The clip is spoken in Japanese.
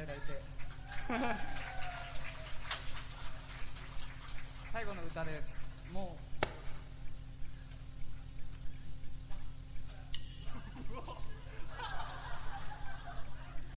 に支えられて。最後の歌です。もう